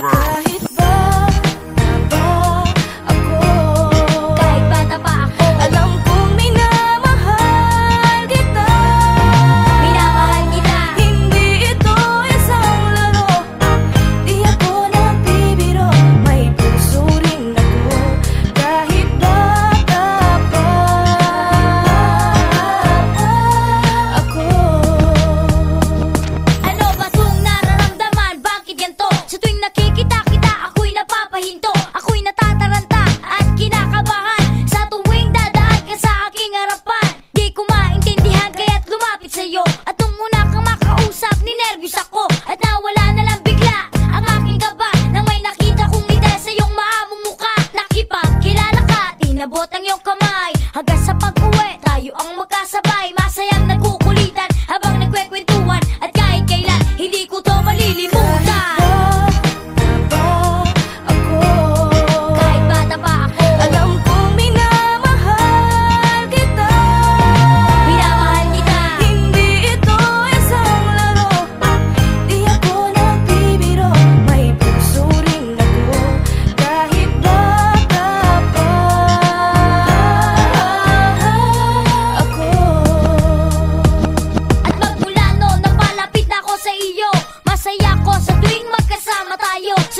world. sabay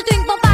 you think about